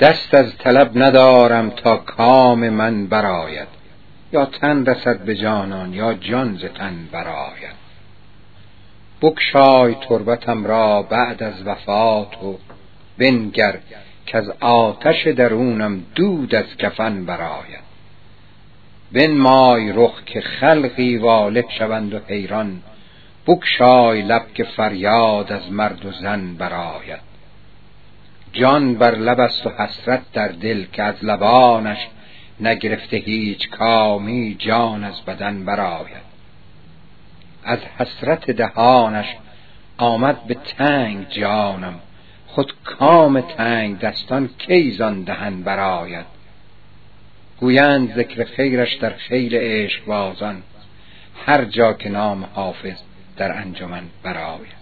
دست از طلب ندارم تا کام من براید یا تن رسد به جانان یا جان ز تن براید بکشای تربتم را بعد از وفات و بنگر از آتش درونم دود از کفن براید بنمای رخ که خلقی والک شوند و حیران بکشای لب که فریاد از مرد و زن براید جان بر لب است و حسرت در دل که از لبانش نگرفته هیچ کامی جان از بدن براید از حسرت دهانش آمد به تنگ جانم. خود کام تنگ دستان کی زان دهن براید گویند ذکر خیرش در خیل عشق بازان. هر جا که نام حافظ در انجمن براید